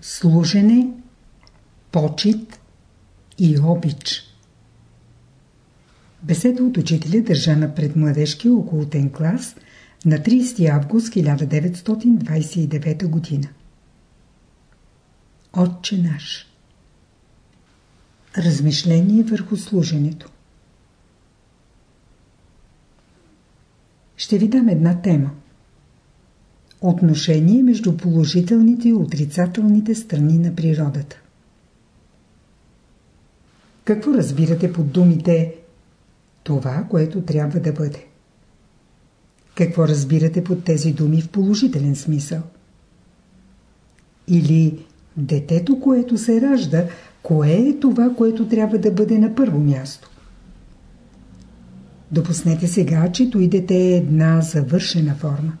служене, почет и обич. Беседа от учителя държана пред младежкия околотен клас на 30 август 1929 година. Отче наш Размишление върху служенето Ще ви дам една тема. Отношение между положителните и отрицателните страни на природата. Какво разбирате под думите това, което трябва да бъде? Какво разбирате под тези думи в положителен смисъл? Или детето, което се ражда, кое е това, което трябва да бъде на първо място? Допуснете сега, че той дете е една завършена форма.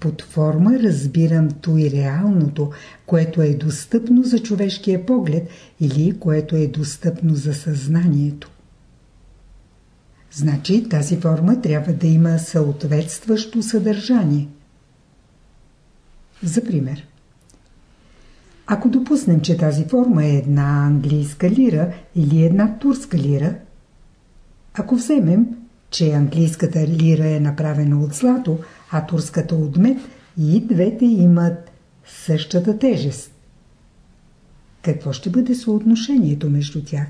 Под форма разбирам той реалното, което е достъпно за човешкия поглед или което е достъпно за съзнанието. Значи тази форма трябва да има съответстващо съдържание. За пример. Ако допуснем, че тази форма е една английска лира или една турска лира, ако вземем, че английската лира е направена от злато, а турската от мед и двете имат същата тежест. Какво ще бъде съотношението между тях?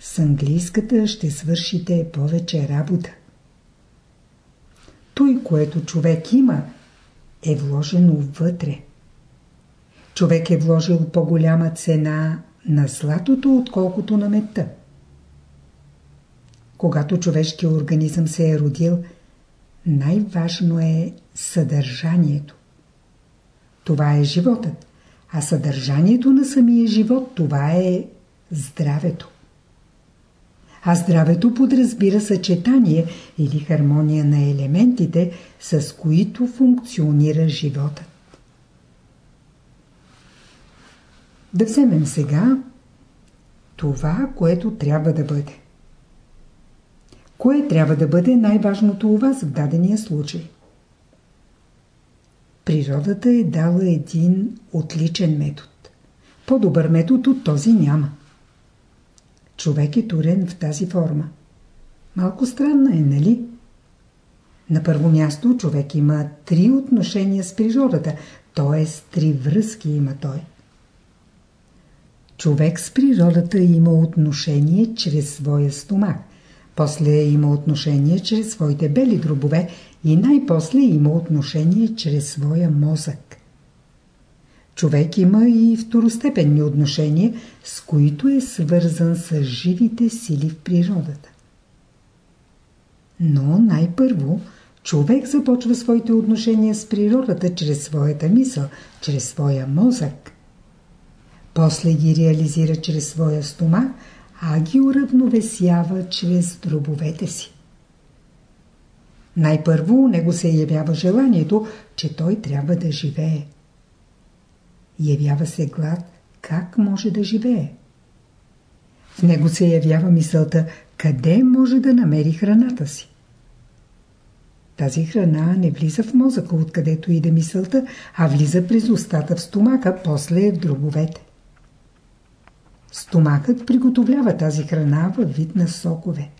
С английската ще свършите повече работа. Той, което човек има, е вложено вътре. Човек е вложил по-голяма цена на златото, отколкото на медта. Когато човешкият организъм се е родил, най-важно е съдържанието. Това е животът, а съдържанието на самия живот това е здравето. А здравето подразбира съчетание или хармония на елементите, с които функционира животът. Да вземем сега това, което трябва да бъде. Кое трябва да бъде най-важното у вас в дадения случай? Природата е дала един отличен метод. По-добър метод от този няма. Човек е турен в тази форма. Малко странна е, нали? На първо място човек има три отношения с природата, т.е. три връзки има той. Човек с природата има отношение чрез своя стомах. После има отношение чрез своите бели дробове и най-после има отношение чрез своя мозък. Човек има и второстепенни отношения, с които е свързан с живите сили в природата. Но най-първо човек започва своите отношения с природата чрез своята мисъл, чрез своя мозък. После ги реализира чрез своя стомах, а ги уравновесява чрез дробовете си. Най-първо него се явява желанието, че той трябва да живее. Явява се глад, как може да живее. В него се явява мисълта, къде може да намери храната си. Тази храна не влиза в мозъка, откъдето иде мисълта, а влиза през устата в стомака, после в дробовете. Стомакът приготовлява тази храна във вид на сокове.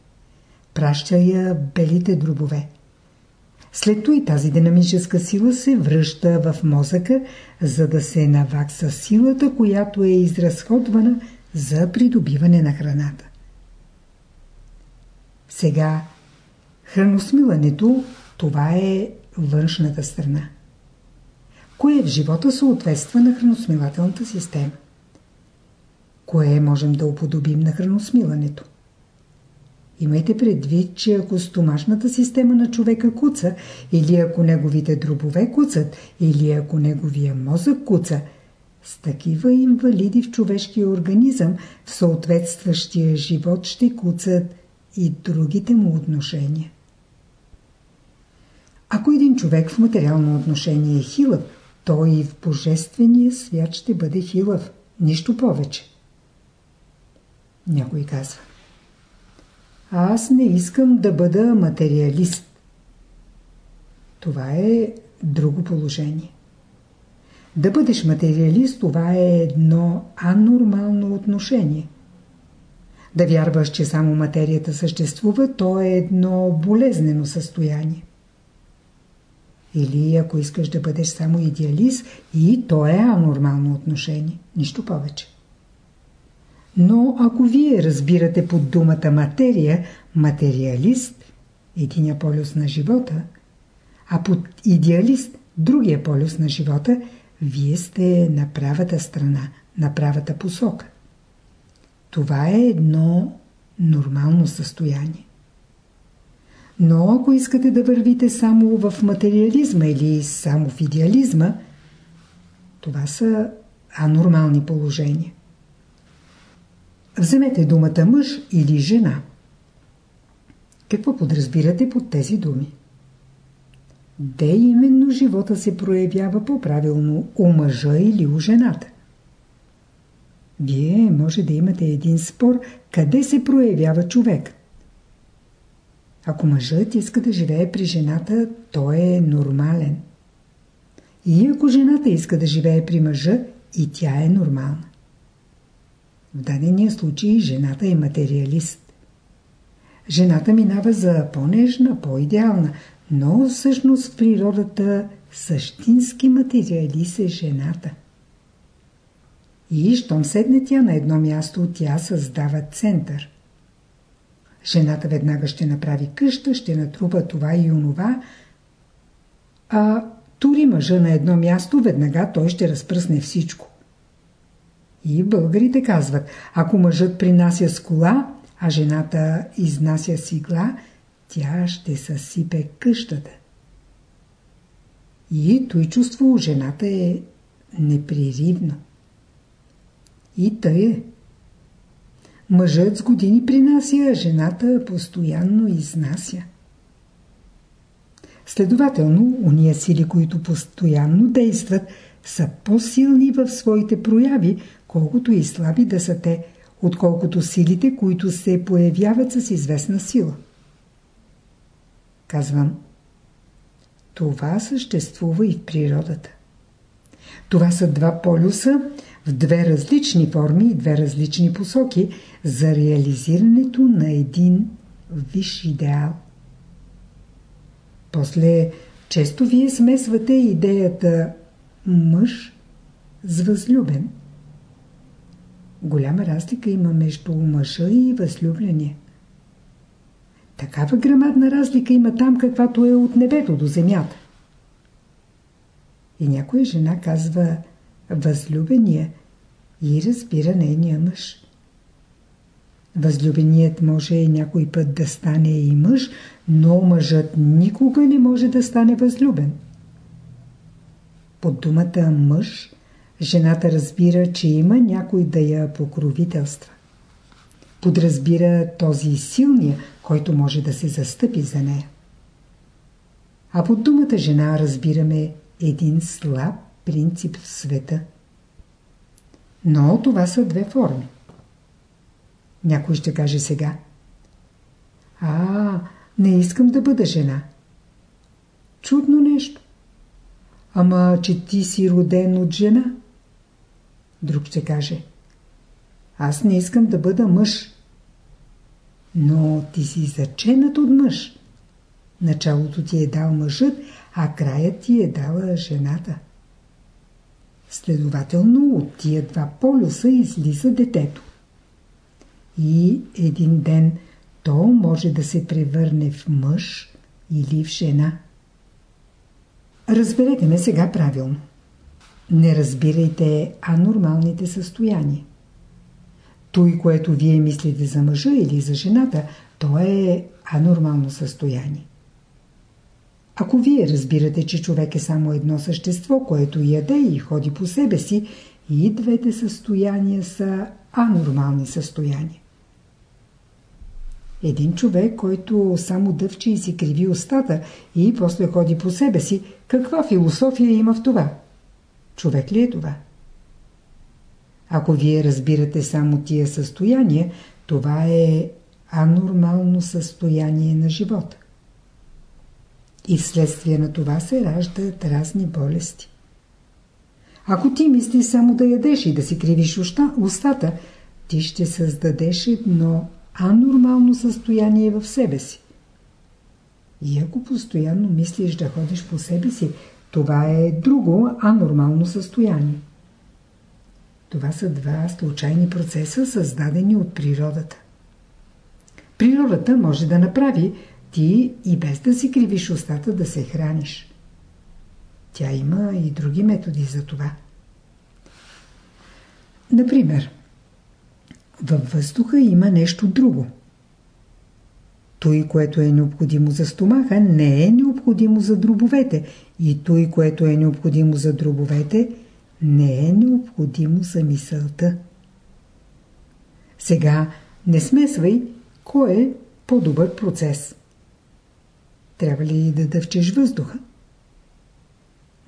Праща я белите дробове. След това и тази динамическа сила се връща в мозъка, за да се навакса силата, която е изразходвана за придобиване на храната. Сега, храносмилането, това е външната страна. Кое в живота съответства на храносмилателната система? Кое можем да уподобим на храносмилането? Имайте предвид, че ако стомашната система на човека куца, или ако неговите дробове куцат, или ако неговия мозък куца, с такива инвалиди в човешкия организъм в съответстващия живот ще куцат и другите му отношения. Ако един човек в материално отношение е хилъв, той и в божествения свят ще бъде хилъв. Нищо повече. Някой казва. Аз не искам да бъда материалист. Това е друго положение. Да бъдеш материалист, това е едно анормално отношение. Да вярваш, че само материята съществува, то е едно болезнено състояние. Или ако искаш да бъдеш само идеалист, и то е анормално отношение. Нищо повече. Но ако вие разбирате под думата материя, материалист, единия полюс на живота, а под идеалист, другия полюс на живота, вие сте на правата страна, на правата посока. Това е едно нормално състояние. Но ако искате да вървите само в материализма или само в идеализма, това са анормални положения. Вземете думата мъж или жена. Какво подразбирате под тези думи? Де именно живота се проявява по-правилно у мъжа или у жената? Вие може да имате един спор къде се проявява човек. Ако мъжът иска да живее при жената, той е нормален. И ако жената иска да живее при мъжа, и тя е нормална. В дадения случай жената е материалист. Жената минава за по-нежна, по-идеална, но всъщност в природата същински материалист е жената. И щом седне тя на едно място, тя създава център. Жената веднага ще направи къща, ще натрупа това и онова, а тури мъжа на едно място, веднага той ще разпръсне всичко. И българите казват, ако мъжът принася с кола, а жената изнася с игла, тя ще съсипе къщата. И той чувство у жената е непреривно. И тъй е. Мъжът с години принася, а жената постоянно изнася. Следователно, уния сили, които постоянно действат, са по-силни в своите прояви, колкото и слаби да са те, отколкото силите, които се появяват с известна сила. Казвам, това съществува и в природата. Това са два полюса в две различни форми и две различни посоки за реализирането на един висш идеал. После често вие смесвате идеята мъж с възлюбен. Голяма разлика има между мъжа и възлюбления. Такава грамадна разлика има там, каквато е от небето до земята. И някоя жена казва възлюбения и разбира нейния мъж. Възлюбеният може някой път да стане и мъж, но мъжът никога не може да стане възлюбен. Под думата мъж жената разбира, че има някой да я покровителства. Подразбира този силния, който може да се застъпи за нея. А под думата жена разбираме един слаб принцип в света. Но това са две форми. Някой ще каже сега. А, не искам да бъда жена. Чудно нещо. Ама, че ти си роден от жена. Друг ще каже. Аз не искам да бъда мъж. Но ти си заченат от мъж. Началото ти е дал мъжът, а краят ти е дала жената. Следователно от тия два полюса излиза детето. И един ден то може да се превърне в мъж или в жена. Разберете ме сега правилно. Не разбирайте анормалните състояния. Той, което вие мислите за мъжа или за жената, то е анормално състояние. Ако вие разбирате, че човек е само едно същество, което яде и ходи по себе си, и двете състояния са анормални състояния. Един човек, който само дъвче и си криви устата и после ходи по себе си, каква философия има в това? Човек ли е това? Ако вие разбирате само тия състояния, това е анормално състояние на живота. И вследствие на това се раждат разни болести. Ако ти мислиш само да ядеш и да си кривиш устата, ти ще създадеш едно анормално състояние в себе си. И ако постоянно мислиш да ходиш по себе си, това е друго анормално състояние. Това са два случайни процеса, създадени от природата. Природата може да направи ти и без да си кривиш устата да се храниш. Тя има и други методи за това. Например, във въздуха има нещо друго. Той, което е необходимо за стомаха, не е необходимо за дробовете. И той, което е необходимо за дробовете, не е необходимо за мисълта. Сега не смесвай кой е по-добър процес. Трябва ли да дъвчеш въздуха?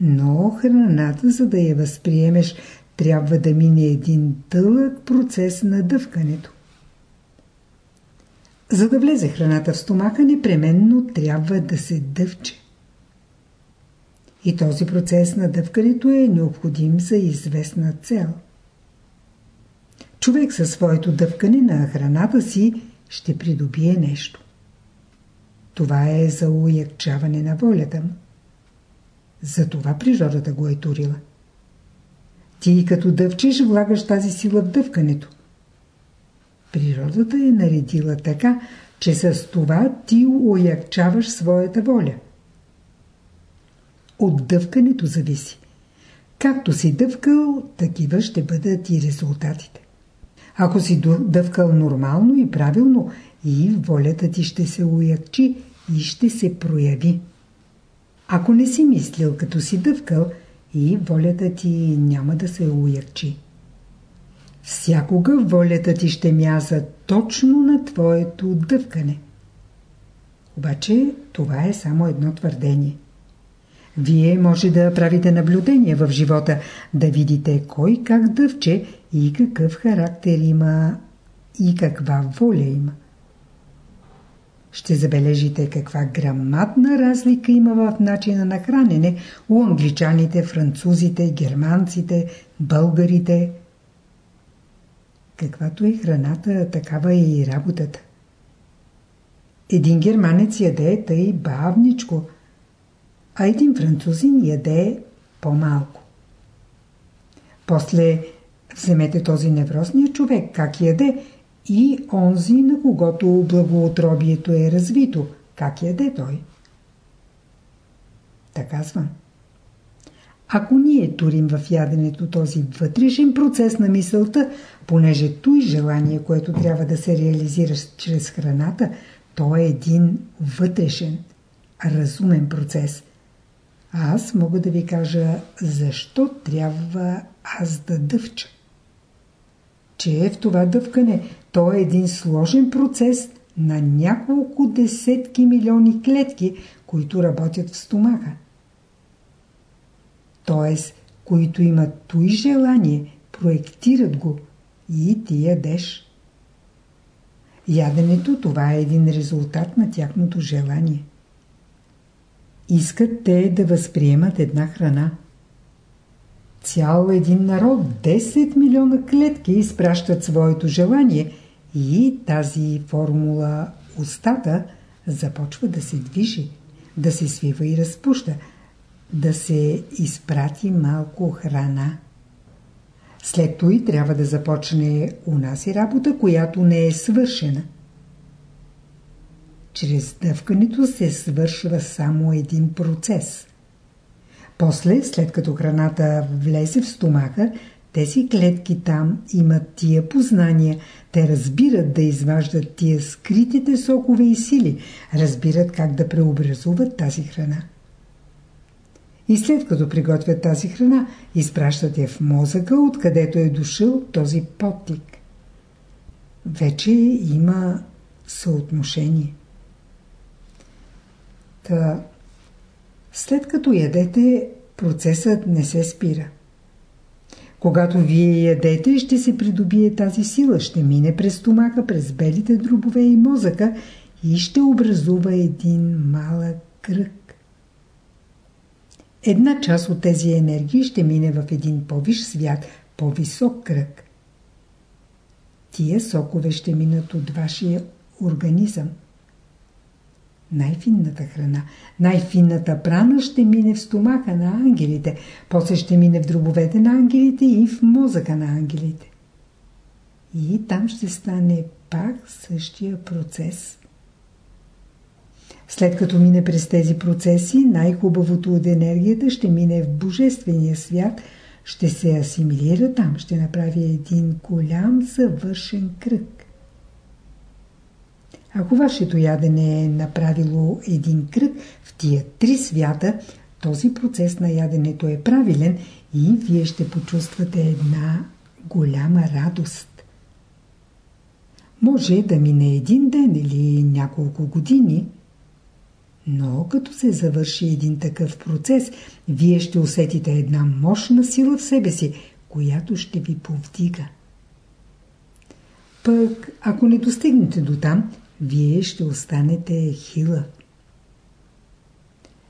Но храната, за да я възприемеш, трябва да мине един дълъг процес на дъвкането. За да влезе храната в стомаха, непременно трябва да се дъвче. И този процес на дъвкането е необходим за известна цел. Човек със своето дъвкане на храната си ще придобие нещо. Това е за уякчаване на волята му. Затова природата го е турила. Ти като дъвчеш, влагаш тази сила в дъвкането. Природата е наредила така, че с това ти уякчаваш своята воля. От дъвкането зависи. Както си дъвкал, такива ще бъдат и резултатите. Ако си дъвкал нормално и правилно, и волята ти ще се уякчи и ще се прояви. Ако не си мислил като си дъвкал, и волята ти няма да се уякчи. Всякога волята ти ще мяза точно на твоето дъвкане. Обаче това е само едно твърдение. Вие може да правите наблюдение в живота, да видите кой как дъвче и какъв характер има и каква воля има. Ще забележите каква грамадна разлика има в начина на хранене у англичаните, французите, германците, българите. Каквато е храната, такава е и работата. Един германец яде тъй бавничко, а един французин яде по-малко. После вземете този невросния човек, как яде, и онзи, на когото благоотробието е развито. Как яде той? Така казва. Ако ние турим в яденето този вътрешен процес на мисълта, понеже той желание, което трябва да се реализира чрез храната, то е един вътрешен, разумен процес. Аз мога да ви кажа защо трябва аз да дъвча. Че е в това дъвкане то е един сложен процес на няколко десетки милиони клетки, които работят в стомаха. Тоест, които имат той желание, проектират го и ти ядеш. Яденето това е един резултат на тяхното желание. Искат те да възприемат една храна. Цял един народ, 10 милиона клетки изпращат своето желание и тази формула устата започва да се движи, да се свива и разпуща, да се изпрати малко храна. След той трябва да започне унаси работа, която не е свършена. Чрез дъвкането се свършва само един процес. После, след като храната влезе в стомаха, тези клетки там имат тия познания, те разбират да изваждат тия скритите сокове и сили, разбират как да преобразуват тази храна. И след като приготвят тази храна, изпращат я в мозъка, откъдето е дошъл този подтик. Вече има съотношение. Та, след като ядете, процесът не се спира. Когато вие ядете, ще се придобие тази сила, ще мине през стомаха, през белите дробове и мозъка и ще образува един малък кръг. Една част от тези енергии ще мине в един по-виш свят, по-висок кръг. Тия сокове ще минат от вашия организъм. Най-финната храна, най-финната прана ще мине в стомаха на ангелите, после ще мине в дробовете на ангелите и в мозъка на ангелите. И там ще стане пак същия процес. След като мине през тези процеси, най-хубавото от енергията ще мине в Божествения свят, ще се асимилира там, ще направи един голям завършен кръг. Ако вашето ядене е направило един кръг в тия три свята, този процес на яденето е правилен и вие ще почувствате една голяма радост. Може да мине един ден или няколко години, но като се завърши един такъв процес, вие ще усетите една мощна сила в себе си, която ще ви повдига. Пък, ако не достигнете до там, вие ще останете хила.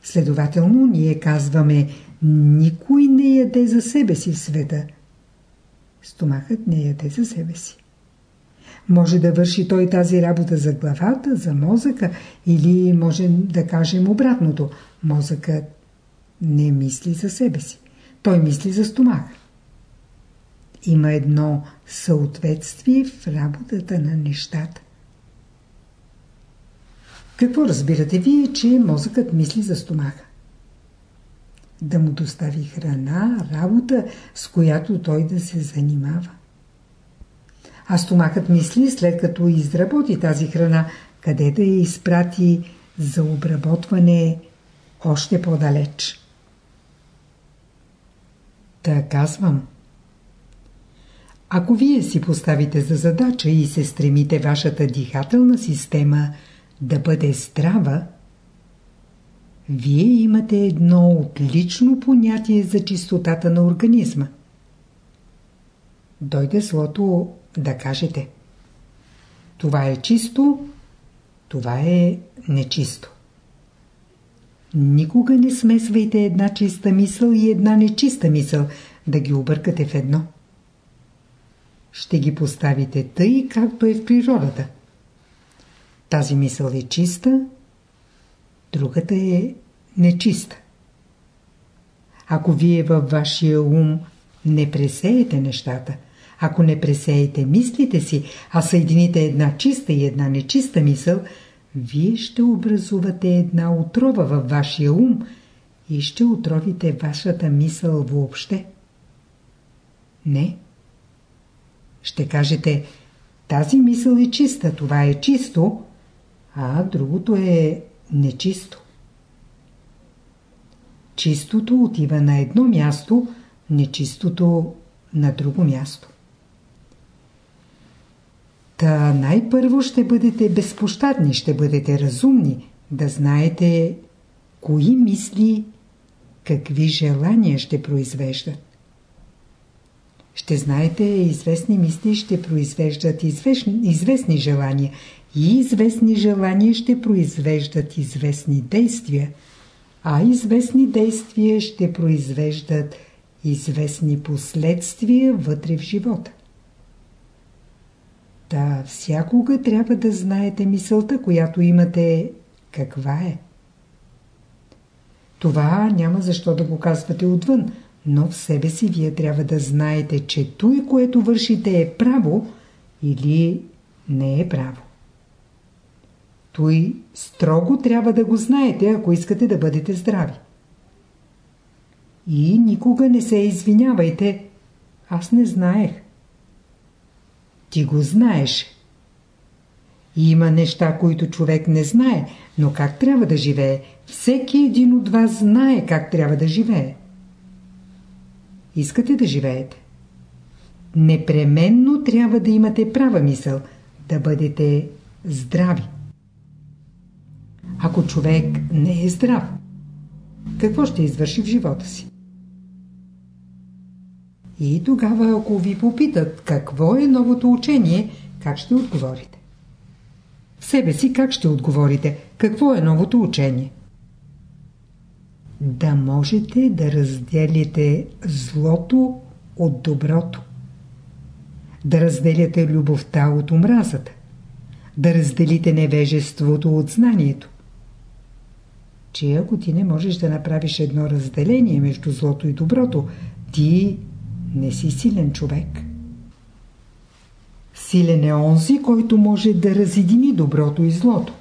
Следователно, ние казваме, никой не яде за себе си в света. Стомахът не яде за себе си. Може да върши той тази работа за главата, за мозъка или може да кажем обратното. Мозъкът не мисли за себе си. Той мисли за стомаха. Има едно съответствие в работата на нещата. Какво разбирате вие, че мозъкът мисли за стомаха? Да му достави храна, работа, с която той да се занимава. А стомахът мисли, след като изработи тази храна, къде да я изпрати за обработване още по-далеч. Та казвам. Ако вие си поставите за задача и се стремите вашата дихателна система да бъде здрава, вие имате едно отлично понятие за чистотата на организма. Дойде злото да кажете това е чисто, това е нечисто. Никога не смесвайте една чиста мисъл и една нечиста мисъл, да ги объркате в едно. Ще ги поставите тъй, както е в природата. Тази мисъл е чиста, другата е нечиста. Ако вие във вашия ум не пресеете нещата – ако не пресеете мислите си, а съедините една чиста и една нечиста мисъл, вие ще образувате една отрова във вашия ум и ще отровите вашата мисъл въобще. Не. Ще кажете, тази мисъл е чиста, това е чисто, а другото е нечисто. Чистото отива на едно място, нечистото на друго място. Та най-първо ще бъдете безпощадни, ще бъдете разумни, да знаете кои мисли, какви желания ще произвеждат. Ще знаете, известни мисли ще произвеждат известни, известни желания и известни желания ще произвеждат известни действия, а известни действия ще произвеждат известни последствия вътре в живота. Та всякога трябва да знаете мисълта, която имате, каква е. Това няма защо да го казвате отвън, но в себе си вие трябва да знаете, че той, което вършите е право или не е право. Той строго трябва да го знаете, ако искате да бъдете здрави. И никога не се извинявайте. Аз не знаех. Ти го знаеш. Има неща, които човек не знае, но как трябва да живее? Всеки един от вас знае как трябва да живее. Искате да живеете? Непременно трябва да имате права мисъл, да бъдете здрави. Ако човек не е здрав, какво ще извърши в живота си? И тогава, ако ви попитат какво е новото учение, как ще отговорите? В себе си как ще отговорите? Какво е новото учение? да можете да разделите злото от доброто. Да разделяте любовта от омразата. Да разделите невежеството от знанието. Че ако ти не можеш да направиш едно разделение между злото и доброто, ти не си силен човек. Силен е онзи, който може да разедини доброто и злото.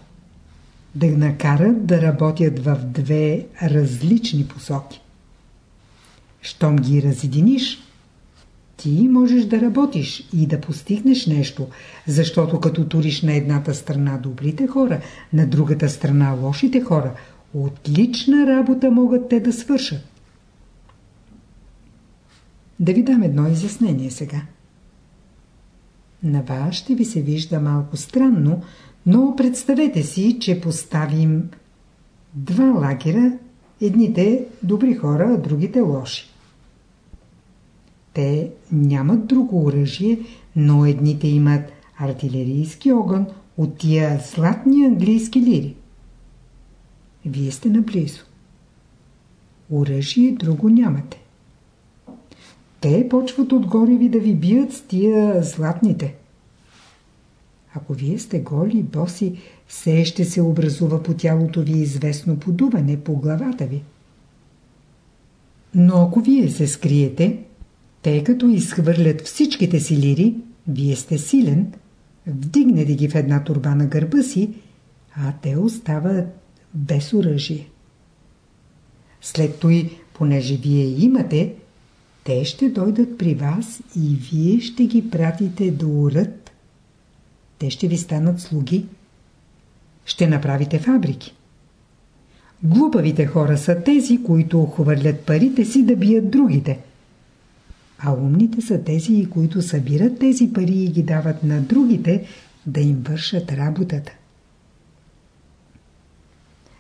Да накарат да работят в две различни посоки. Щом ги разединиш, ти можеш да работиш и да постигнеш нещо, защото като туриш на едната страна добрите хора, на другата страна лошите хора, отлична работа могат те да свършат. Да ви дам едно изяснение сега. На вас ще ви се вижда малко странно, но представете си, че поставим два лагера, едните добри хора, а другите лоши. Те нямат друго оръжие, но едните имат артилерийски огън от тия златни английски лири. Вие сте наблизо. Оръжие друго нямате. Те почват отгоре ви да ви бият с тия златните. Ако вие сте голи, боси, все ще се образува по тялото ви известно подуване по главата ви. Но ако вие се скриете, тъй като изхвърлят всичките си лири, вие сте силен, вдигнете ги в една турба на гърба си, а те остават без оръжие. След той, понеже вие имате, те ще дойдат при вас и вие ще ги пратите да урат. Те ще ви станат слуги. Ще направите фабрики. Глупавите хора са тези, които хвърлят парите си да бият другите. А умните са тези, които събират тези пари и ги дават на другите да им вършат работата.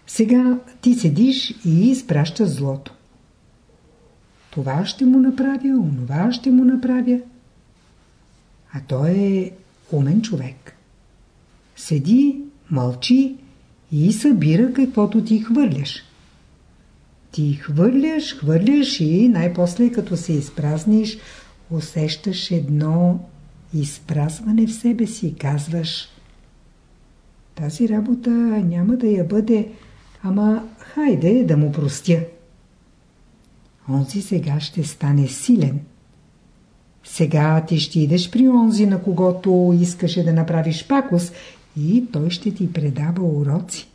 Сега ти седиш и изпращаш злото. Това ще му направя, онова ще му направя. А той е умен човек. Седи, мълчи и събира каквото ти хвърляш. Ти хвърляш, хвърляш и най-после като се изпразниш, усещаш едно изпразване в себе си. Казваш, тази работа няма да я бъде, ама хайде да му простя онзи сега ще стане силен. Сега ти ще идеш при онзи, на когото искаше да направиш пакос и той ще ти предава уроци.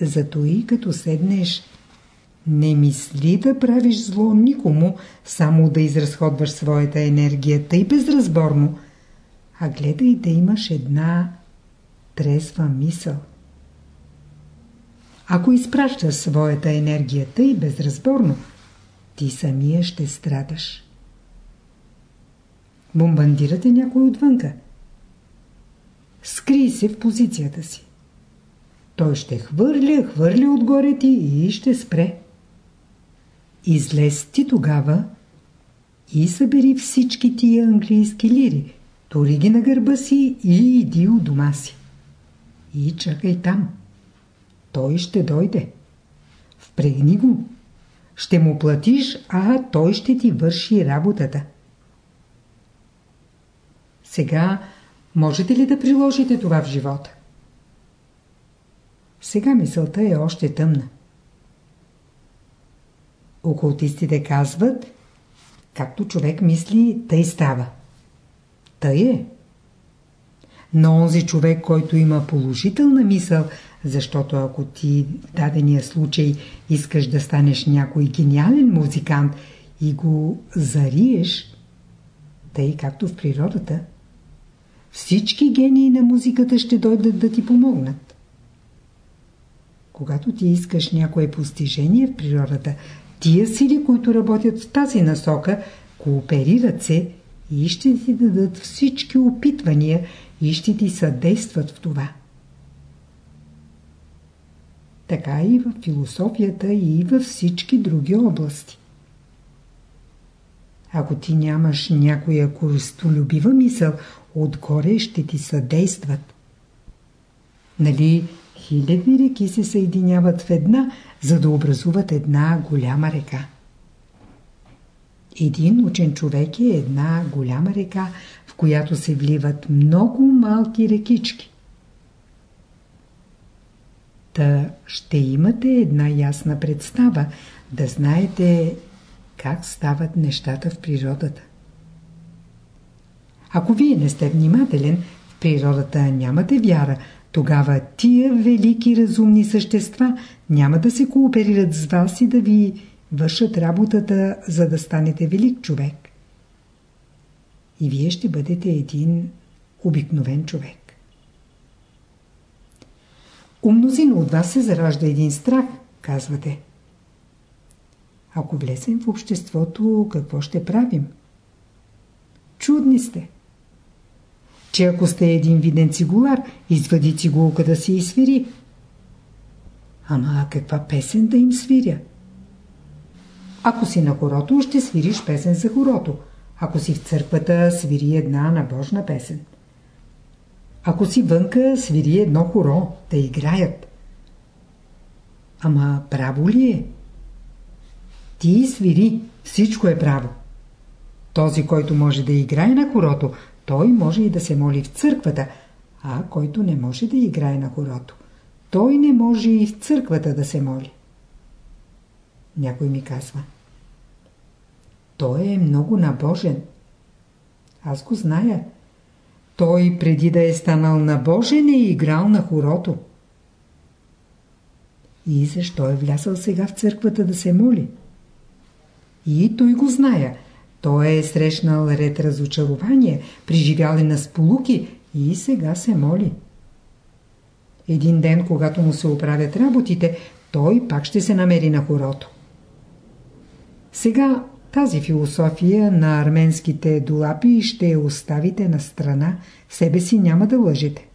Зато и като седнеш, не мисли да правиш зло никому, само да изразходваш своята енергия тъй безразборно, а гледай да имаш една трезва мисъл. Ако изпращаш своята енергия тъй безразборно, ти самия ще страдаш. Бомбандирате някой отвънка. Скрий се в позицията си. Той ще хвърля, хвърля отгоре ти и ще спре. Излез ти тогава и събери всички тия английски лири, тори ги на гърба си и иди у дома си. И чакай там той ще дойде. Впрегни го. Ще му платиш, а той ще ти върши работата. Сега можете ли да приложите това в живота? Сега мисълта е още тъмна. Окултистите казват, както човек мисли, тъй става. Тъй е. Но онзи човек, който има положителна мисъл, защото ако ти в дадения случай искаш да станеш някой гениален музикант и го зариеш, тъй както в природата, всички гении на музиката ще дойдат да ти помогнат. Когато ти искаш някое постижение в природата, тия сили, които работят в тази насока, кооперират се и ще ти дадат всички опитвания и ще ти съдействат в това така и в философията и във всички други области. Ако ти нямаш някоя користолюбива мисъл, отгоре ще ти съдействат. Нали хиляди реки се съединяват в една, за да образуват една голяма река. Един учен човек е една голяма река, в която се вливат много малки рекички. Та ще имате една ясна представа, да знаете как стават нещата в природата. Ако вие не сте внимателен, в природата нямате вяра, тогава тия велики разумни същества няма да се кооперират с вас и да ви вършат работата, за да станете велик човек. И вие ще бъдете един обикновен човек. У мнозина от вас се заражда един страх, казвате. Ако влезем в обществото, какво ще правим? Чудни сте. Че ако сте един виден цигулар, извади цигулка да си свири. Ама каква песен да им свиря? Ако си на хорото, ще свириш песен за хорото. Ако си в църквата, свири една набожна песен. Ако си вънка, свири едно хоро, да играят. Ама право ли е? Ти свири, всичко е право. Този, който може да играе на хорото, той може и да се моли в църквата, а който не може да играе на хорото, той не може и в църквата да се моли. Някой ми казва. Той е много набожен. Аз го зная. Той преди да е станал набожен е играл на хорото. И защо е влязъл сега в църквата да се моли? И той го зная. Той е срещнал ред разочарование, преживял е на сполуки и сега се моли. Един ден, когато му се оправят работите, той пак ще се намери на хорото. Сега тази философия на арменските долапи ще я оставите на страна, себе си няма да лъжете.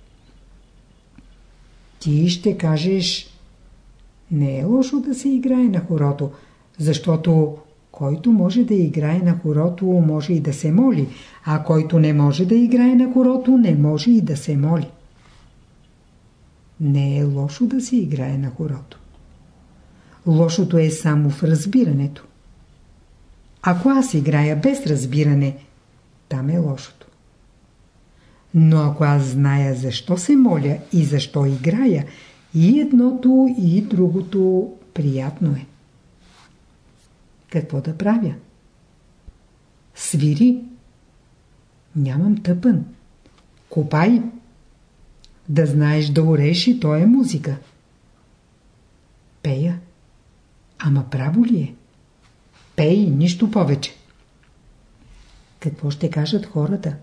Ти ще кажеш, не е лошо да се играе на хорото, защото който може да играе на хорото, може и да се моли, а който не може да играе на хорото, не може и да се моли. Не е лошо да се играе на хорото. Лошото е само в разбирането. Ако аз играя без разбиране, там е лошото. Но ако аз зная защо се моля и защо играя, и едното и другото приятно е. Какво да правя? Свири. Нямам тъпън. Копай. Да знаеш да ореш и то е музика. Пея. Ама право ли е? Пей, нищо повече. Какво ще кажат хората?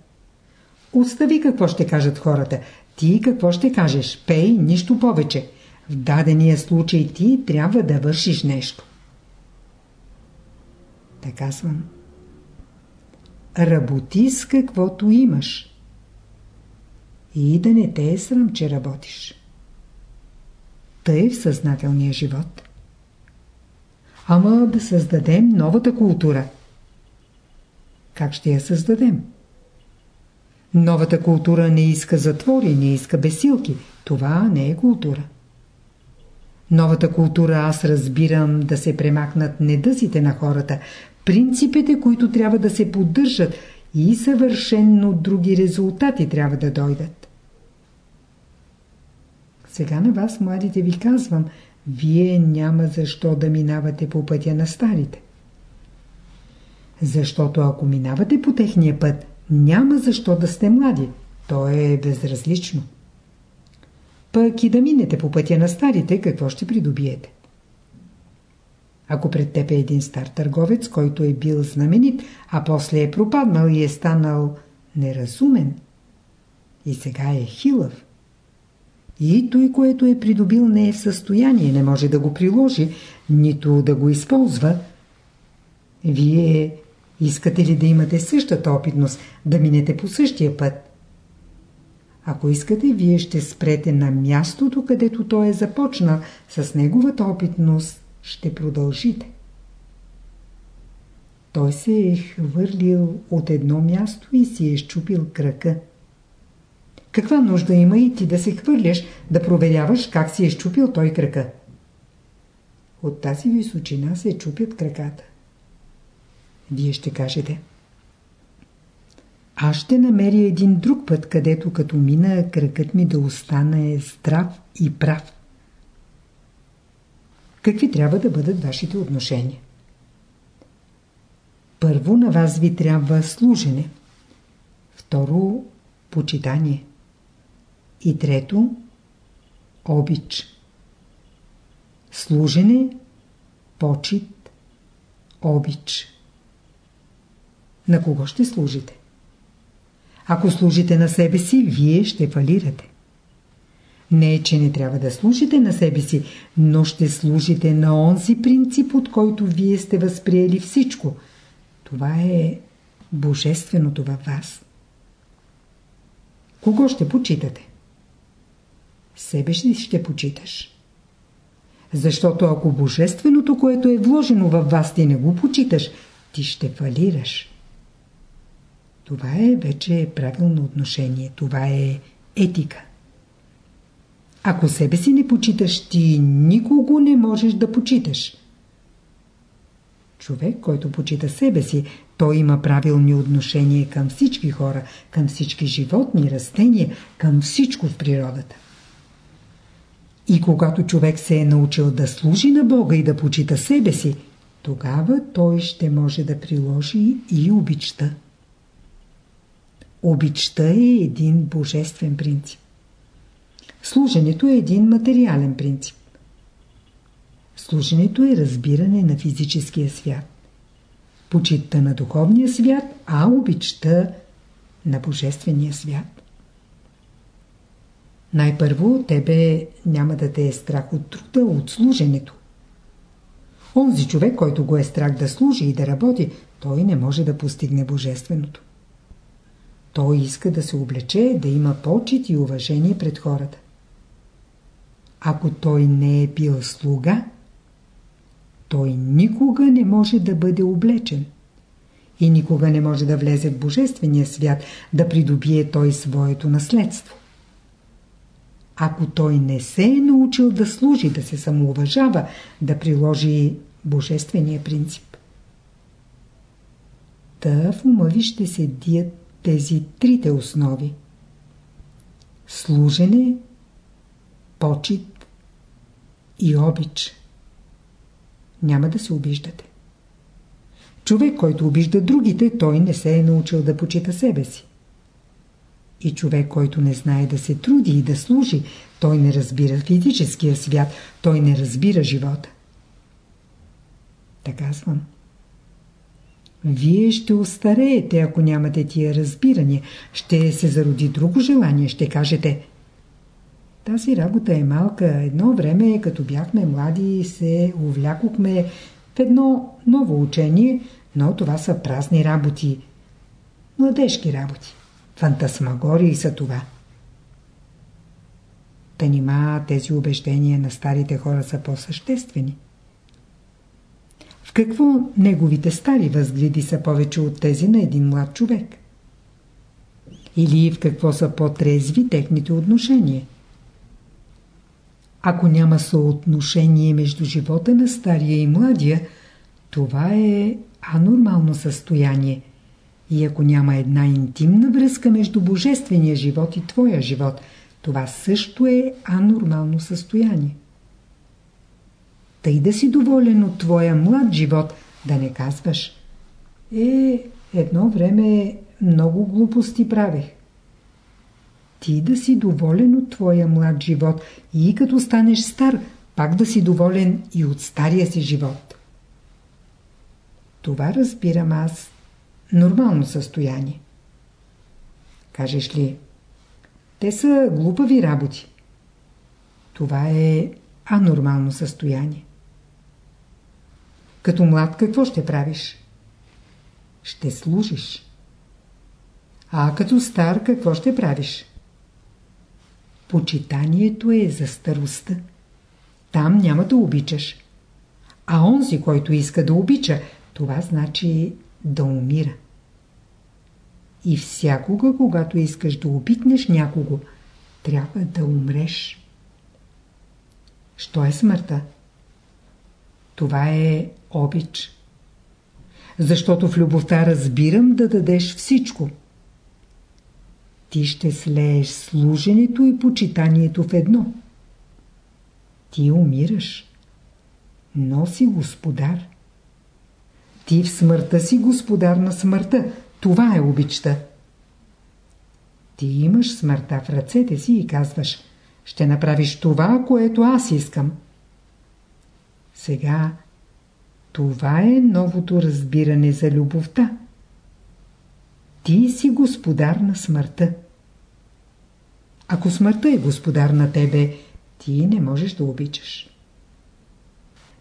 Остави какво ще кажат хората. Ти какво ще кажеш? Пей, нищо повече. В дадения случай ти трябва да вършиш нещо. Та казвам. Работи с каквото имаш. И да не те е срам, че работиш. Тъй в съзнателния живот. Ама да създадем новата култура. Как ще я създадем? Новата култура не иска затвори, не иска бесилки. Това не е култура. Новата култура аз разбирам да се премахнат недъзите на хората, принципите, които трябва да се поддържат и съвършенно други резултати трябва да дойдат. Сега на вас, младите, ви казвам, вие няма защо да минавате по пътя на старите. Защото ако минавате по техния път, няма защо да сте млади. То е безразлично. Пък и да минете по пътя на старите, какво ще придобиете? Ако пред теб е един стар търговец, който е бил знаменит, а после е пропаднал и е станал неразумен, и сега е хилъв, и той, което е придобил, не е в състояние, не може да го приложи, нито да го използва, вие искате ли да имате същата опитност, да минете по същия път? Ако искате, вие ще спрете на мястото, където той е започнал, с неговата опитност ще продължите. Той се е хвърлил от едно място и си е щупил кръка. Каква нужда има и ти да се хвърляш, да проверяваш как си е щупил той крака? От тази височина се чупят краката. Вие ще кажете. Аз ще намеря един друг път, където като мина кракът ми да остане здрав и прав. Какви трябва да бъдат вашите отношения? Първо на вас ви трябва служене. Второ – почитание. И трето – обич. Служене, почет, обич. На кого ще служите? Ако служите на себе си, вие ще фалирате. Не е, че не трябва да служите на себе си, но ще служите на онзи принцип, от който вие сте възприели всичко. Това е божественото във вас. Кого ще почитате? Себе си ще почиташ. Защото ако божественото, което е вложено във вас, ти не го почиташ, ти ще фалираш. Това е вече правилно отношение. Това е етика. Ако себе си не почиташ, ти никого не можеш да почиташ. Човек, който почита себе си, той има правилни отношения към всички хора, към всички животни, растения, към всичко в природата. И когато човек се е научил да служи на Бога и да почита себе си, тогава той ще може да приложи и обичта. Обичта е един божествен принцип. Служенето е един материален принцип. Служенето е разбиране на физическия свят. Почитта на духовния свят, а обичта на божествения свят. Най-първо тебе няма да те е страх от труда, от служенето. Онзи човек, който го е страх да служи и да работи, той не може да постигне божественото. Той иска да се облече, да има почет и уважение пред хората. Ако той не е бил слуга, той никога не може да бъде облечен и никога не може да влезе в Божествения свят, да придобие той своето наследство. Ако той не се е научил да служи, да се самоуважава, да приложи Божествения принцип. Та в ума ви ще се дият тези трите основи. Служене, почет и обич. Няма да се обиждате. Човек, който обижда другите, той не се е научил да почита себе си. И човек, който не знае да се труди и да служи, той не разбира физическия свят, той не разбира живота. Така казвам. Вие ще устареете, ако нямате тия разбирания. Ще се зароди друго желание. Ще кажете Тази работа е малка. Едно време, като бяхме млади, се увлякохме в едно ново учение, но това са празни работи. Младежки работи. Фантасмагории са това. Та нима тези убеждения на старите хора са по-съществени какво неговите стари възгледи са повече от тези на един млад човек? Или в какво са по-трезви техните отношения? Ако няма съотношение между живота на стария и младия, това е анормално състояние. И ако няма една интимна връзка между божествения живот и твоя живот, това също е анормално състояние. Тъй да си доволен от твоя млад живот, да не казваш Е, едно време много глупости правех. Ти да си доволен от твоя млад живот и като станеш стар, пак да си доволен и от стария си живот. Това разбирам аз нормално състояние. Кажеш ли, те са глупави работи. Това е анормално състояние. Като млад какво ще правиш? Ще служиш. А като стар какво ще правиш? Почитанието е за старостта. Там няма да обичаш. А онзи, който иска да обича, това значи да умира. И всякога, когато искаш да обикнеш някого, трябва да умреш. Що е смъртта? Това е обич. Защото в любовта разбирам да дадеш всичко. Ти ще слееш служенето и почитанието в едно. Ти умираш, но си господар. Ти в смъртта си господар на смъртта. Това е обичта. Ти имаш смъртта в ръцете си и казваш, ще направиш това, което аз искам. Сега това е новото разбиране за любовта. Ти си господар на смъртта. Ако смъртта е господар на тебе, ти не можеш да обичаш.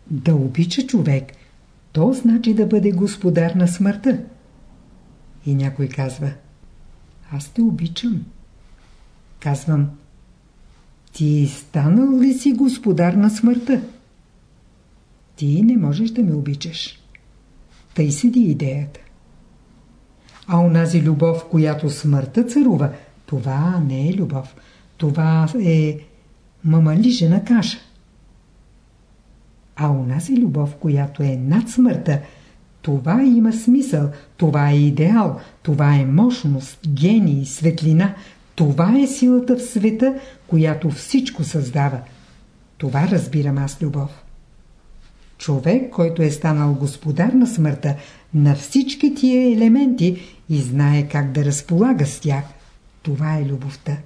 Да обича човек, то значи да бъде господар на смъртта. И някой казва, аз те обичам. Казвам, ти станал ли си господар на смъртта? Ти не можеш да ме обичаш. Тъй седи идеята. А онази любов, която смъртта царува, това не е любов. Това е мамалижена каша. А унази любов, която е над смъртта, това има смисъл, това е идеал, това е мощност, гений, светлина. Това е силата в света, която всичко създава. Това разбирам аз любов. Човек, който е станал господар на смъртта, на всички тия елементи и знае как да разполага с тях, това е любовта.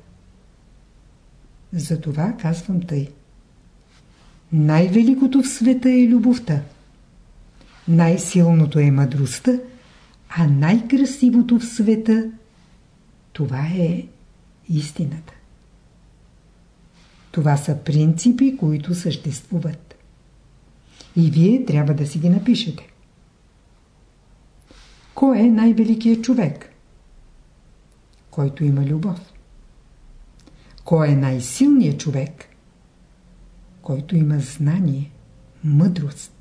Затова казвам тъй. Най-великото в света е любовта. Най-силното е мъдростта, а най-красивото в света това е истината. Това са принципи, които съществуват. И вие трябва да си ги напишете. Кой е най-великият човек? Който има любов. Кой е най-силният човек? Който има знание, мъдрост.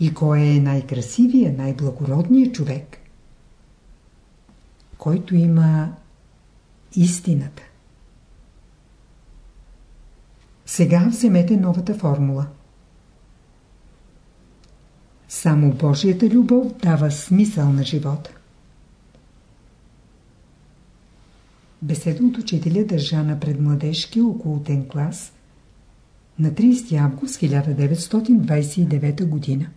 И кой е най-красивият, най-благородният човек? Който има истината. Сега вземете новата формула. Само Божията любов дава смисъл на живота. Беседа от учителя държа на предмладежки околотен клас на 30 август 1929 година.